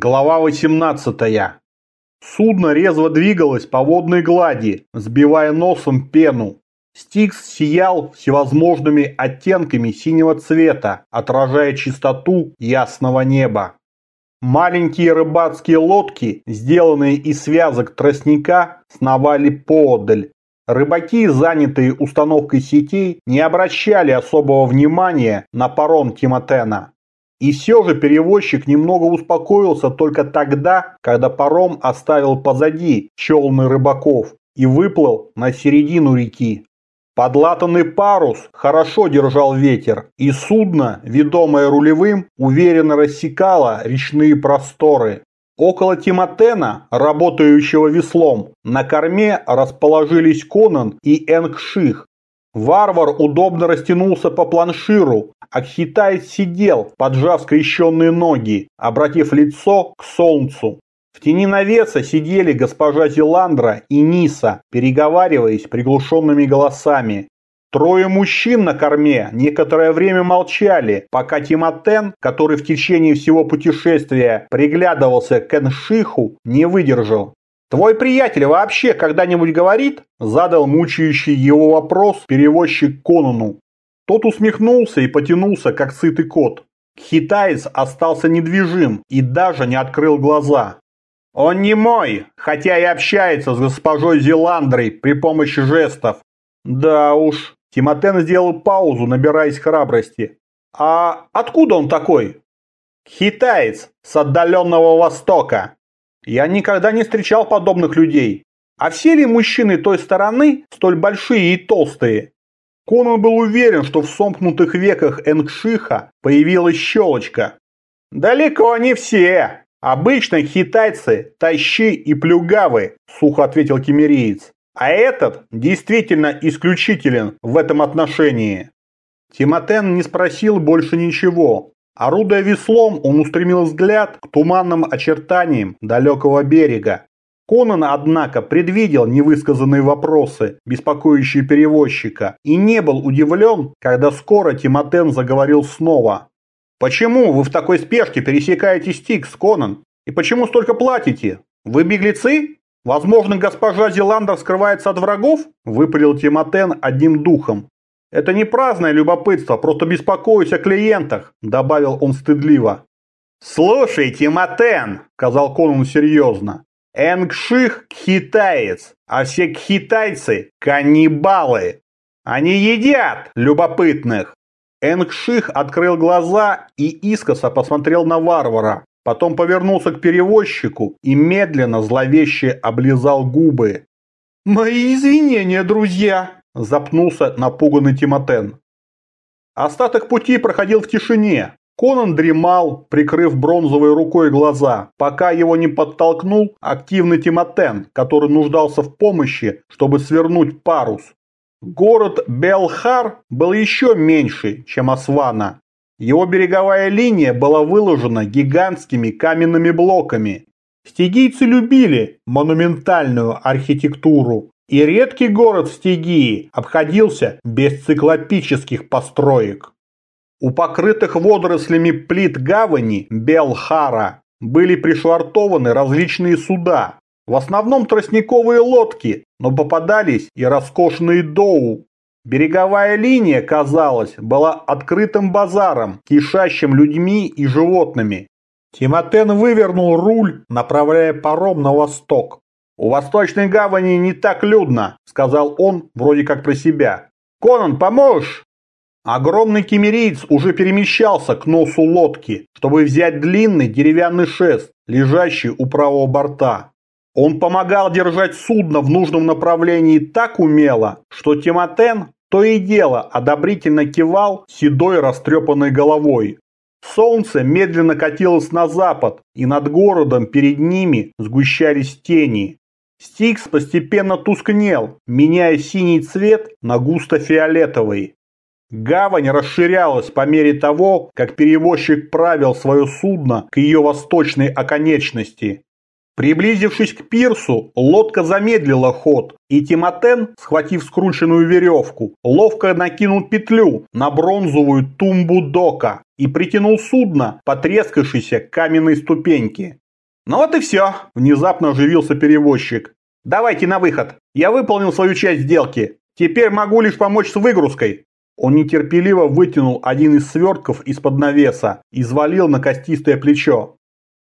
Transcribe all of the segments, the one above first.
Глава 18. Судно резво двигалось по водной глади, сбивая носом пену. Стикс сиял всевозможными оттенками синего цвета, отражая чистоту ясного неба. Маленькие рыбацкие лодки, сделанные из связок тростника, сновали поодаль. Рыбаки, занятые установкой сетей, не обращали особого внимания на паром Тимотена. И все же перевозчик немного успокоился только тогда, когда паром оставил позади челны рыбаков и выплыл на середину реки. Подлатанный парус хорошо держал ветер, и судно, ведомое рулевым, уверенно рассекало речные просторы. Около Тимотена, работающего веслом, на корме расположились Конан и Энгших, Варвар удобно растянулся по планширу, а китаец сидел, поджав скрещенные ноги, обратив лицо к солнцу. В тени навеса сидели госпожа Зеландра и Ниса, переговариваясь приглушенными голосами. Трое мужчин на корме некоторое время молчали, пока Тимотен, который в течение всего путешествия приглядывался к Эншиху, не выдержал. «Твой приятель вообще когда-нибудь говорит?» – задал мучающий его вопрос перевозчик Конану. Тот усмехнулся и потянулся, как сытый кот. Китаец остался недвижим и даже не открыл глаза. «Он не мой, хотя и общается с госпожой Зеландрой при помощи жестов». «Да уж». Тимотен сделал паузу, набираясь храбрости. «А откуда он такой?» «Китаец с отдаленного востока», я никогда не встречал подобных людей. А все ли мужчины той стороны столь большие и толстые? Конан был уверен, что в сомкнутых веках Энгшиха появилась щелочка. «Далеко не все. Обычно китайцы тащи и плюгавы», – сухо ответил кемериец. «А этот действительно исключителен в этом отношении». Тимотен не спросил больше ничего, Орудуя веслом, он устремил взгляд к туманным очертаниям далекого берега. Конан, однако, предвидел невысказанные вопросы, беспокоящие перевозчика, и не был удивлен, когда скоро Тимотен заговорил снова. «Почему вы в такой спешке пересекаете Стикс, Конан? И почему столько платите? Вы беглецы? Возможно, госпожа Зеландер скрывается от врагов?» – выпалил Тимотен одним духом. «Это не праздное любопытство, просто беспокоюсь о клиентах», – добавил он стыдливо. «Слушайте, Матен», – сказал Конан серьезно, – «Энгших – китаец, а все китайцы – каннибалы. Они едят любопытных». Энгших открыл глаза и искоса посмотрел на варвара, потом повернулся к перевозчику и медленно зловеще облизал губы. «Мои извинения, друзья!» запнулся напуганный Тимотен. Остаток пути проходил в тишине. Конан дремал, прикрыв бронзовой рукой глаза, пока его не подтолкнул активный Тимотен, который нуждался в помощи, чтобы свернуть парус. Город Белхар был еще меньше, чем Асвана. Его береговая линия была выложена гигантскими каменными блоками. Стигийцы любили монументальную архитектуру, и редкий город в Стигии обходился без циклопических построек. У покрытых водорослями плит гавани Белхара были пришвартованы различные суда, в основном тростниковые лодки, но попадались и роскошные доу. Береговая линия, казалось, была открытым базаром, кишащим людьми и животными. Тимотен вывернул руль, направляя паром на восток. «У Восточной гавани не так людно», — сказал он, вроде как про себя. «Конан, поможешь?» Огромный кемериец уже перемещался к носу лодки, чтобы взять длинный деревянный шест, лежащий у правого борта. Он помогал держать судно в нужном направлении так умело, что Тимотен то и дело одобрительно кивал седой растрепанной головой. Солнце медленно катилось на запад, и над городом перед ними сгущались тени. Стикс постепенно тускнел, меняя синий цвет на густо-фиолетовый. Гавань расширялась по мере того, как перевозчик правил свое судно к ее восточной оконечности. Приблизившись к пирсу, лодка замедлила ход, и Тимотен, схватив скрученную веревку, ловко накинул петлю на бронзовую тумбу дока и притянул судно по трескавшейся каменной ступеньке. «Ну вот и все», – внезапно оживился перевозчик. «Давайте на выход. Я выполнил свою часть сделки. Теперь могу лишь помочь с выгрузкой». Он нетерпеливо вытянул один из свертков из-под навеса и свалил на костистое плечо.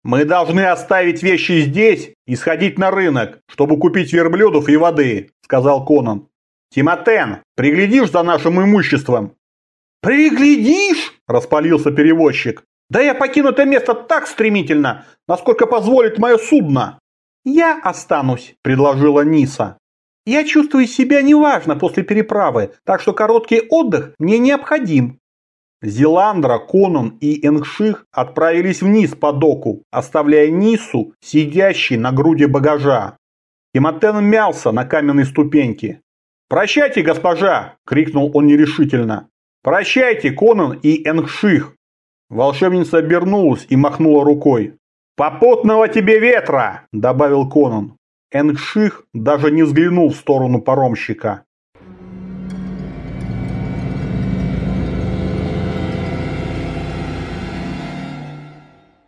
«Мы должны оставить вещи здесь и сходить на рынок, чтобы купить верблюдов и воды», – сказал Конан. «Тимотен, приглядишь за нашим имуществом?» «Приглядишь?» – распалился перевозчик. «Да я покину это место так стремительно, насколько позволит мое судно!» «Я останусь», – предложила Ниса. «Я чувствую себя неважно после переправы, так что короткий отдых мне необходим». Зеландра, Конан и Энгших отправились вниз по доку, оставляя Нису, сидящей на груди багажа. Тимотен мялся на каменной ступеньке. «Прощайте, госпожа!» – крикнул он нерешительно. «Прощайте, Конан и Энгших!» Волшебница обернулась и махнула рукой. «Попутного тебе ветра!» – добавил Конан. Энгших даже не взглянул в сторону паромщика.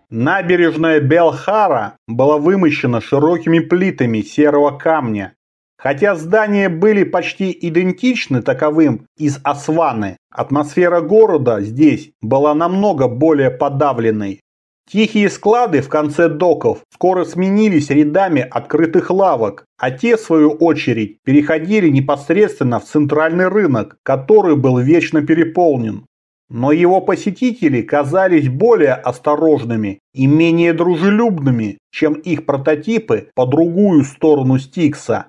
Набережная Белхара была вымощена широкими плитами серого камня. Хотя здания были почти идентичны таковым из Асваны, атмосфера города здесь была намного более подавленной. Тихие склады в конце доков скоро сменились рядами открытых лавок, а те, в свою очередь, переходили непосредственно в центральный рынок, который был вечно переполнен. Но его посетители казались более осторожными и менее дружелюбными, чем их прототипы по другую сторону Стикса.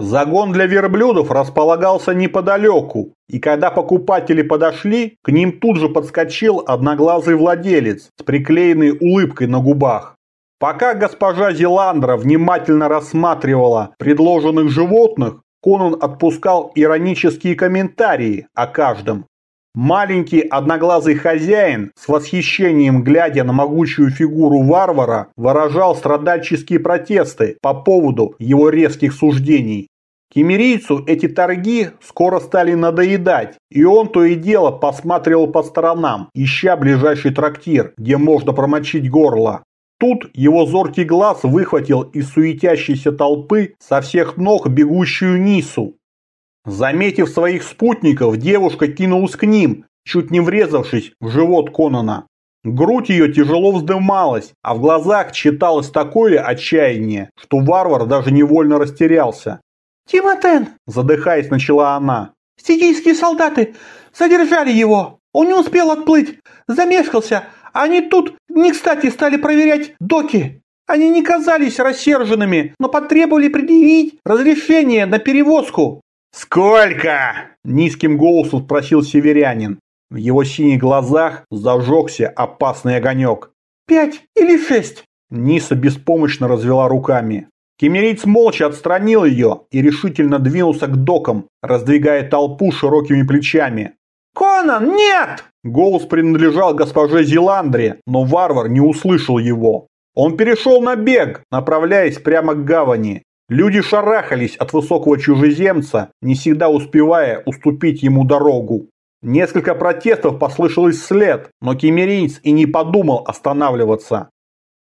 Загон для верблюдов располагался неподалеку, и когда покупатели подошли, к ним тут же подскочил одноглазый владелец с приклеенной улыбкой на губах. Пока госпожа Зеландра внимательно рассматривала предложенных животных, Конан отпускал иронические комментарии о каждом, Маленький одноглазый хозяин, с восхищением глядя на могучую фигуру варвара, выражал страдальческие протесты по поводу его резких суждений. Кемерийцу эти торги скоро стали надоедать, и он то и дело посматривал по сторонам, ища ближайший трактир, где можно промочить горло. Тут его зоркий глаз выхватил из суетящейся толпы со всех ног бегущую Нису, Заметив своих спутников, девушка кинулась к ним, чуть не врезавшись в живот Конона. Грудь ее тяжело вздымалась, а в глазах читалось такое отчаяние, что варвар даже невольно растерялся. «Тимотен!» – задыхаясь, начала она. «Стигийские солдаты задержали его! Он не успел отплыть, замешкался. Они тут не кстати стали проверять доки. Они не казались рассерженными, но потребовали предъявить разрешение на перевозку. «Сколько?» – низким голосом спросил северянин. В его синих глазах зажегся опасный огонек. «Пять или шесть?» Ниса беспомощно развела руками. Кемериц молча отстранил ее и решительно двинулся к докам, раздвигая толпу широкими плечами. «Конан, нет!» Голос принадлежал госпоже Зеландре, но варвар не услышал его. Он перешел на бег, направляясь прямо к гавани. Люди шарахались от высокого чужеземца, не всегда успевая уступить ему дорогу. Несколько протестов послышалось вслед, но кемеринец и не подумал останавливаться.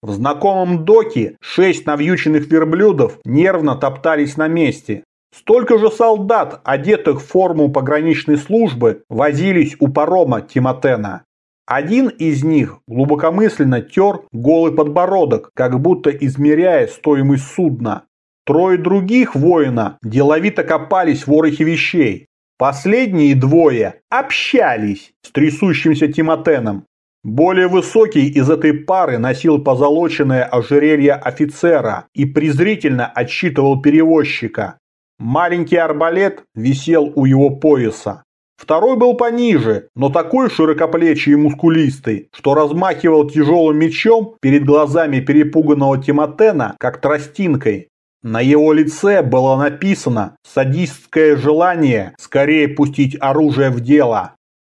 В знакомом доке шесть навьюченных верблюдов нервно топтались на месте. Столько же солдат, одетых в форму пограничной службы, возились у парома Тимотена. Один из них глубокомысленно тер голый подбородок, как будто измеряя стоимость судна. Трое других воина деловито копались в ворохе вещей. Последние двое общались с трясущимся Тимотеном. Более высокий из этой пары носил позолоченное ожерелье офицера и презрительно отсчитывал перевозчика. Маленький арбалет висел у его пояса. Второй был пониже, но такой широкоплечий и мускулистый, что размахивал тяжелым мечом перед глазами перепуганного Тимотена, как тростинкой. На его лице было написано садистское желание скорее пустить оружие в дело.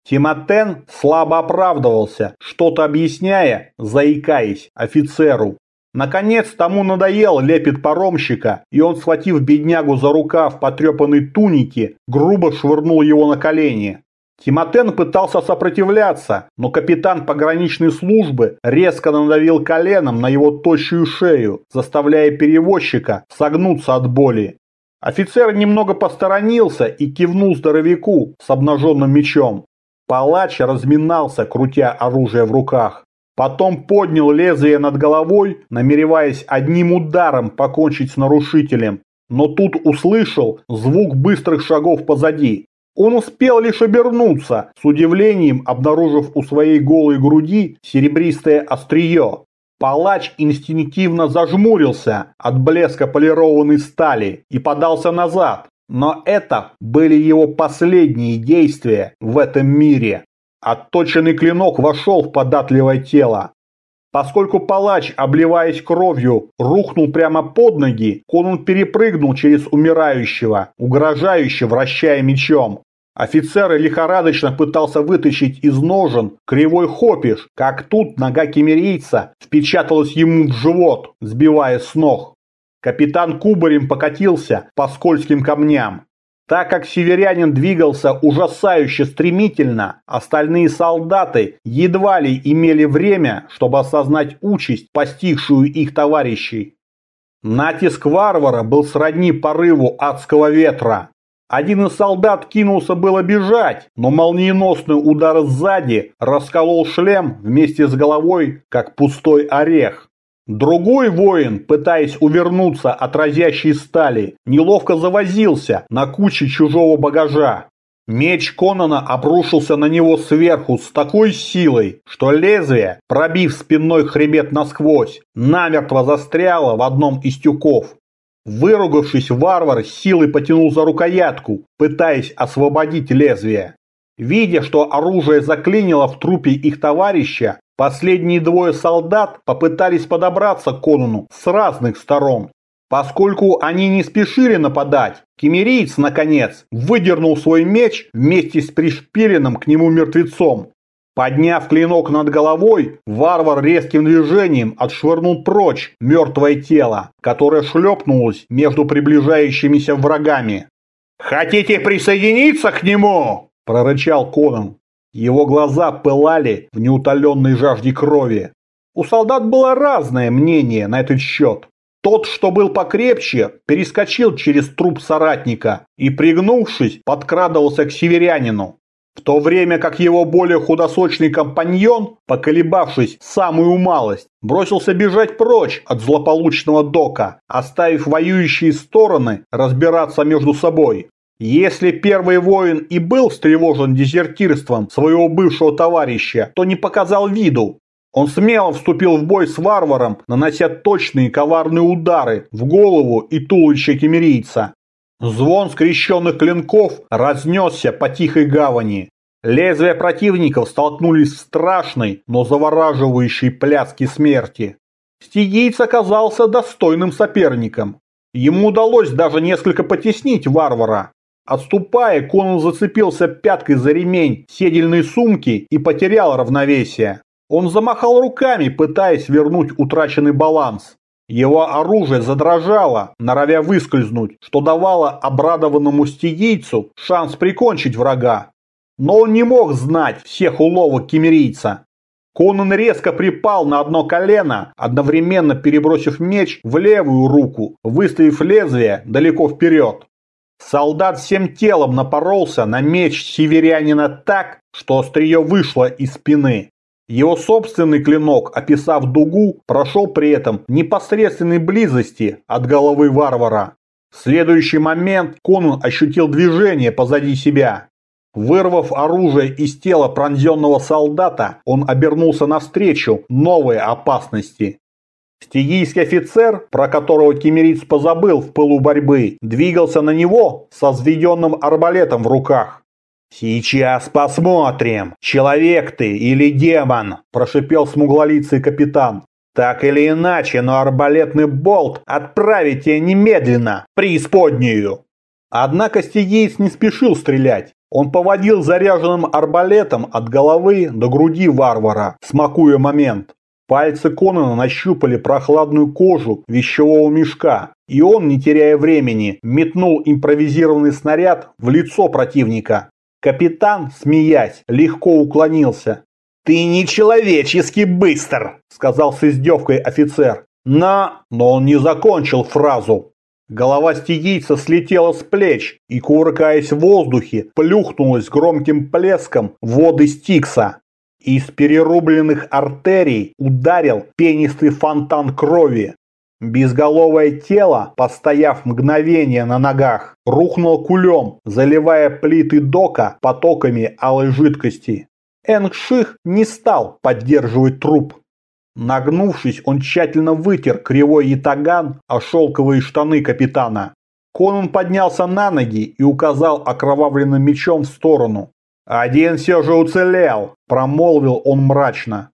Тимотен слабо оправдывался, что-то объясняя, заикаясь офицеру. Наконец тому надоел лепет паромщика, и он, схватив беднягу за рукав потрепанной туники, грубо швырнул его на колени. Тимотен пытался сопротивляться, но капитан пограничной службы резко надавил коленом на его тощую шею, заставляя перевозчика согнуться от боли. Офицер немного посторонился и кивнул здоровяку с обнаженным мечом. Палач разминался, крутя оружие в руках. Потом поднял лезвие над головой, намереваясь одним ударом покончить с нарушителем. Но тут услышал звук быстрых шагов позади. Он успел лишь обернуться, с удивлением обнаружив у своей голой груди серебристое острие. Палач инстинктивно зажмурился от блеска полированной стали и подался назад. Но это были его последние действия в этом мире. Отточенный клинок вошел в податливое тело. Поскольку палач, обливаясь кровью, рухнул прямо под ноги, Конун перепрыгнул через умирающего, угрожающе вращая мечом. Офицер лихорадочно пытался вытащить из ножен кривой хопиш, как тут нога кемерийца впечаталась ему в живот, сбивая с ног. Капитан кубарем покатился по скользким камням. Так как северянин двигался ужасающе стремительно, остальные солдаты едва ли имели время, чтобы осознать участь, постигшую их товарищей. Натиск варвара был сродни порыву адского ветра. Один из солдат кинулся было бежать, но молниеносный удар сзади расколол шлем вместе с головой, как пустой орех. Другой воин, пытаясь увернуться от разящей стали, неловко завозился на куче чужого багажа. Меч Конана обрушился на него сверху с такой силой, что лезвие, пробив спинной хребет насквозь, намертво застряло в одном из тюков. Выругавшись, варвар силой потянул за рукоятку, пытаясь освободить лезвие. Видя, что оружие заклинило в трупе их товарища, Последние двое солдат попытались подобраться к Конуну с разных сторон. Поскольку они не спешили нападать, кемерийц, наконец, выдернул свой меч вместе с пришпиленным к нему мертвецом. Подняв клинок над головой, варвар резким движением отшвырнул прочь мертвое тело, которое шлепнулось между приближающимися врагами. «Хотите присоединиться к нему?» – прорычал Конан. Его глаза пылали в неутоленной жажде крови. У солдат было разное мнение на этот счет. Тот, что был покрепче, перескочил через труп соратника и, пригнувшись, подкрадывался к северянину. В то время как его более худосочный компаньон, поколебавшись самую малость, бросился бежать прочь от злополучного дока, оставив воюющие стороны разбираться между собой. Если первый воин и был встревожен дезертирством своего бывшего товарища, то не показал виду. Он смело вступил в бой с варваром, нанося точные коварные удары в голову и туловище кемерийца. Звон скрещенных клинков разнесся по тихой гавани. Лезвия противников столкнулись в страшной, но завораживающей пляске смерти. Стигийц оказался достойным соперником. Ему удалось даже несколько потеснить варвара, Отступая, Конан зацепился пяткой за ремень седельной сумки и потерял равновесие. Он замахал руками, пытаясь вернуть утраченный баланс. Его оружие задрожало, норовя выскользнуть, что давало обрадованному стигийцу шанс прикончить врага. Но он не мог знать всех уловок кемерийца. Конан резко припал на одно колено, одновременно перебросив меч в левую руку, выставив лезвие далеко вперед. Солдат всем телом напоролся на меч северянина так, что острие вышло из спины. Его собственный клинок, описав дугу, прошел при этом непосредственной близости от головы варвара. В следующий момент Конун ощутил движение позади себя. Вырвав оружие из тела пронзенного солдата, он обернулся навстречу новой опасности. Стигийский офицер, про которого кемериц позабыл в пылу борьбы, двигался на него со взведенным арбалетом в руках. «Сейчас посмотрим, человек ты или демон», – прошипел смуглолицый капитан. «Так или иначе, но арбалетный болт отправить тебя немедленно, преисподнюю». Однако стигиец не спешил стрелять. Он поводил заряженным арбалетом от головы до груди варвара, смакуя момент. Пальцы Конана нащупали прохладную кожу вещевого мешка, и он, не теряя времени, метнул импровизированный снаряд в лицо противника. Капитан, смеясь, легко уклонился. «Ты нечеловечески быстр!» – сказал с издевкой офицер. «На...» Но он не закончил фразу. Голова стигийца слетела с плеч и, кувыркаясь в воздухе, плюхнулась громким плеском воды Стикса. Из перерубленных артерий ударил пенистый фонтан крови. Безголовое тело, постояв мгновение на ногах, рухнуло кулем, заливая плиты дока потоками алой жидкости. Энгших не стал поддерживать труп. Нагнувшись, он тщательно вытер кривой ятаган о шелковые штаны капитана. Конан поднялся на ноги и указал окровавленным мечом в сторону. «Один все же уцелел», – промолвил он мрачно.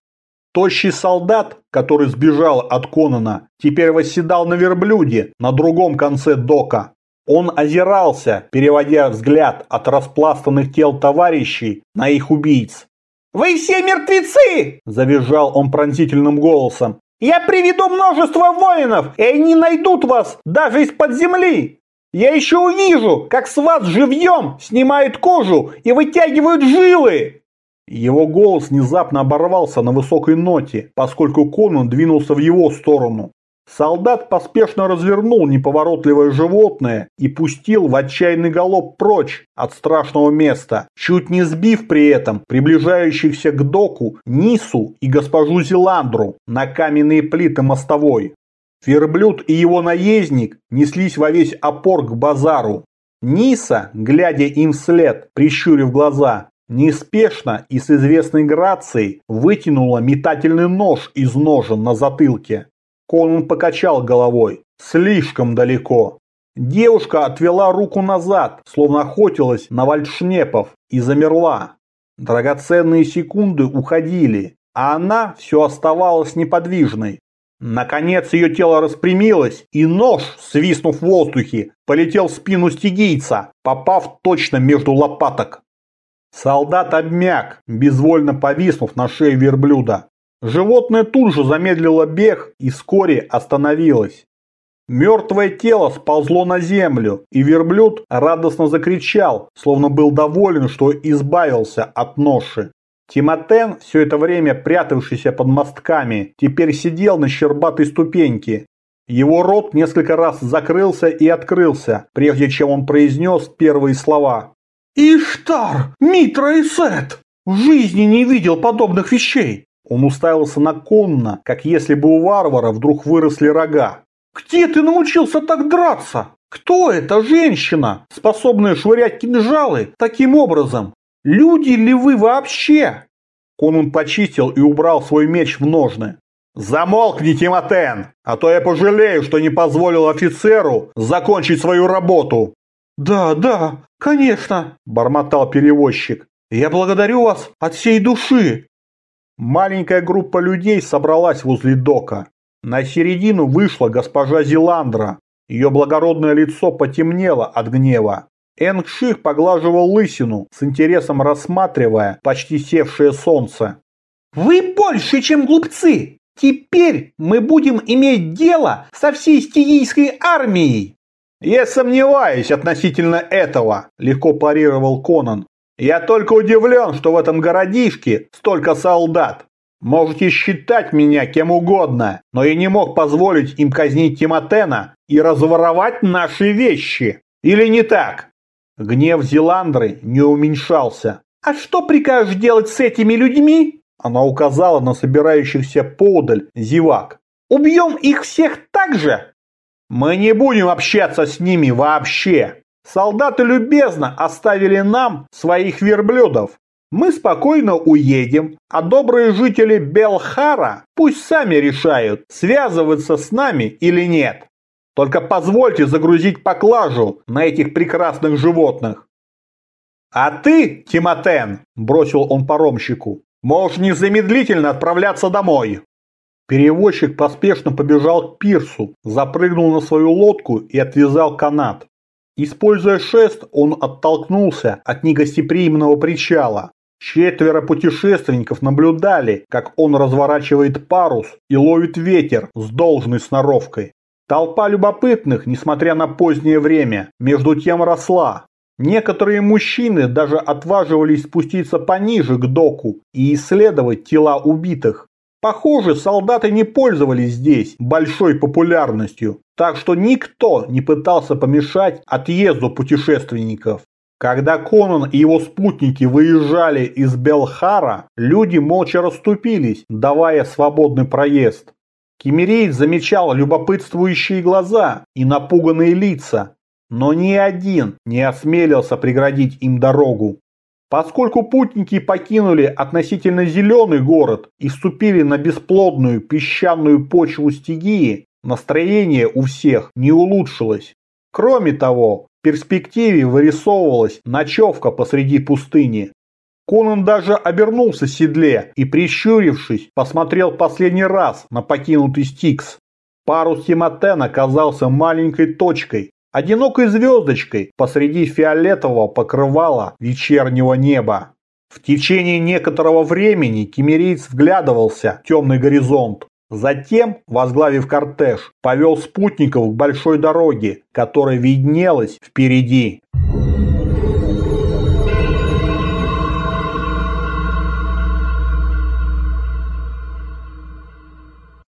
Тощий солдат, который сбежал от Конана, теперь восседал на верблюде на другом конце дока. Он озирался, переводя взгляд от распластанных тел товарищей на их убийц. «Вы все мертвецы!» – завизжал он пронзительным голосом. «Я приведу множество воинов, и они найдут вас даже из-под земли! Я еще увижу, как с вас живьем снимают кожу и вытягивают жилы!» Его голос внезапно оборвался на высокой ноте, поскольку Конан двинулся в его сторону. Солдат поспешно развернул неповоротливое животное и пустил в отчаянный галоп прочь от страшного места, чуть не сбив при этом приближающихся к доку Нису и госпожу Зеландру на каменные плиты мостовой. Верблюд и его наездник неслись во весь опор к базару. Ниса, глядя им вслед, прищурив глаза, неспешно и с известной грацией вытянула метательный нож из ножен на затылке. Конан покачал головой. Слишком далеко. Девушка отвела руку назад, словно охотилась на вальдшнепов, и замерла. Драгоценные секунды уходили, а она все оставалась неподвижной. Наконец ее тело распрямилось, и нож, свистнув в воздухе, полетел в спину стигийца, попав точно между лопаток. Солдат обмяк, безвольно повиснув на шее верблюда. Животное тут же замедлило бег и вскоре остановилось. Мертвое тело сползло на землю, и верблюд радостно закричал, словно был доволен, что избавился от ноши. Тимотен, все это время прятавшийся под мостками, теперь сидел на щербатой ступеньке. Его рот несколько раз закрылся и открылся, прежде чем он произнес первые слова. «Иштар! Митра и Сет! В жизни не видел подобных вещей!» Он уставился на конно, как если бы у варвара вдруг выросли рога. «Где ты научился так драться? Кто эта женщина, способная швырять кинжалы таким образом? Люди ли вы вообще?» Конун почистил и убрал свой меч в ножны. «Замолкни, Тимотен, а то я пожалею, что не позволил офицеру закончить свою работу!» «Да, да, конечно», – бормотал перевозчик. «Я благодарю вас от всей души. Маленькая группа людей собралась возле дока. На середину вышла госпожа Зеландра. Ее благородное лицо потемнело от гнева. Энгших поглаживал лысину, с интересом рассматривая почти севшее солнце. «Вы больше, чем глупцы! Теперь мы будем иметь дело со всей стигийской армией!» «Я сомневаюсь относительно этого», – легко парировал Конан. Я только удивлен, что в этом городишке столько солдат. Можете считать меня кем угодно, но я не мог позволить им казнить Тимотена и разворовать наши вещи. Или не так? Гнев Зеландры не уменьшался. «А что прикажешь делать с этими людьми?» Она указала на собирающихся подаль зевак. «Убьем их всех так же?» «Мы не будем общаться с ними вообще!» Солдаты любезно оставили нам своих верблюдов. Мы спокойно уедем, а добрые жители Белхара пусть сами решают, связываться с нами или нет. Только позвольте загрузить поклажу на этих прекрасных животных. А ты, Тимотен, бросил он паромщику, можешь незамедлительно отправляться домой. Перевозчик поспешно побежал к пирсу, запрыгнул на свою лодку и отвязал канат. Используя шест, он оттолкнулся от негостеприимного причала. Четверо путешественников наблюдали, как он разворачивает парус и ловит ветер с должной сноровкой. Толпа любопытных, несмотря на позднее время, между тем росла. Некоторые мужчины даже отваживались спуститься пониже к доку и исследовать тела убитых. Похоже, солдаты не пользовались здесь большой популярностью, так что никто не пытался помешать отъезду путешественников. Когда Конан и его спутники выезжали из Белхара, люди молча расступились, давая свободный проезд. Кемерейц замечал любопытствующие глаза и напуганные лица, но ни один не осмелился преградить им дорогу. Поскольку путники покинули относительно зеленый город и вступили на бесплодную песчаную почву стигии, настроение у всех не улучшилось. Кроме того, в перспективе вырисовывалась ночевка посреди пустыни. Конан даже обернулся в седле и, прищурившись, посмотрел последний раз на покинутый Стикс. Парус Тимотен оказался маленькой точкой, одинокой звездочкой посреди фиолетового покрывала вечернего неба. В течение некоторого времени кемерийц вглядывался в темный горизонт. Затем, возглавив кортеж, повел спутников к большой дороге, которая виднелась впереди.